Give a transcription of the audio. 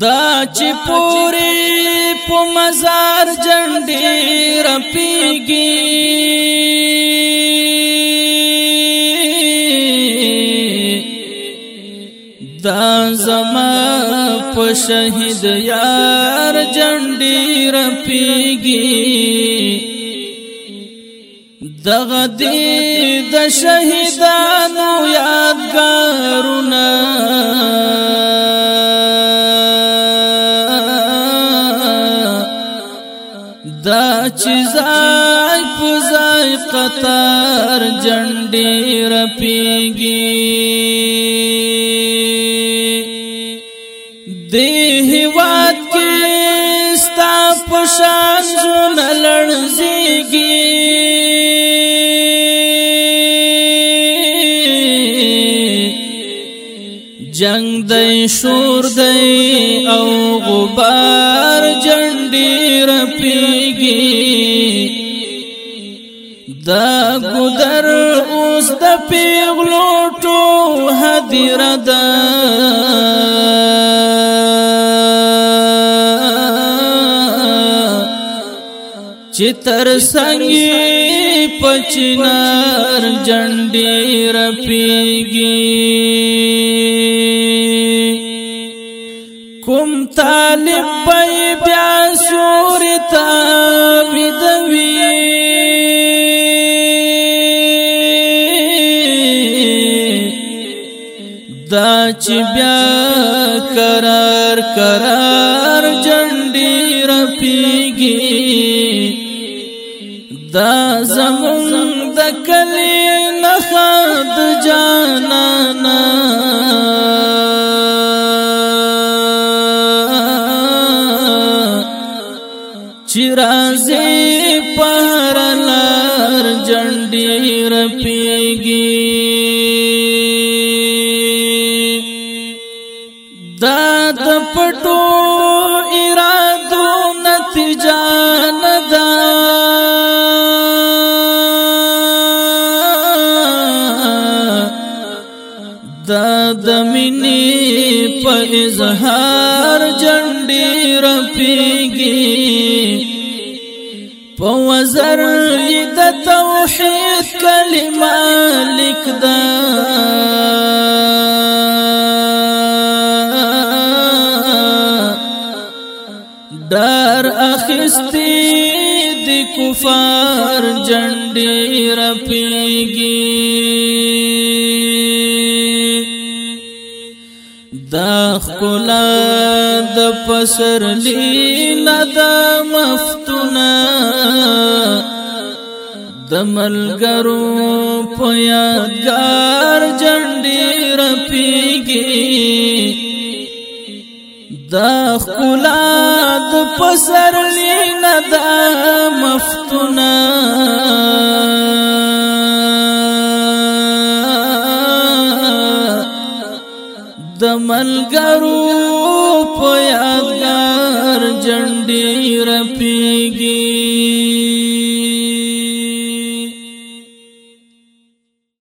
دا چې پوری په مزار جنډې رپیږي دا زما په شهید یار جنډې رپیږي دغه دې د شهیدانو یار دا چې زای په زای قطر جنډې رپیږي دې هواد کې ستا په شان ژوند لړزيږي جنگ دای شور دای او غبار دا ګدر اوس د پیغلو ټو هدیره ده چې تر څنګه پچنار جنډي رپیږي کوم طالب بیا سورتا ودا دا چې بیا قرار قرار جنډي رپیږي دا زمون د کلی نه خد جانانا چرازه پر لار جنډي رپیږي پټو ارادو نتیجه نه ده دا د منی په اظهار جنډي رپیږي په وزر د توحید کلمه لیکدا در اخستی دی کفار جنڈی رپیگی دا خلا د پسر لینا دا مفتونا د ملګرو په یادګار جنډی رپیږي دا خلا د پسر لینا دا مفتونا د ملګرو په یادګار جنډي رپیږي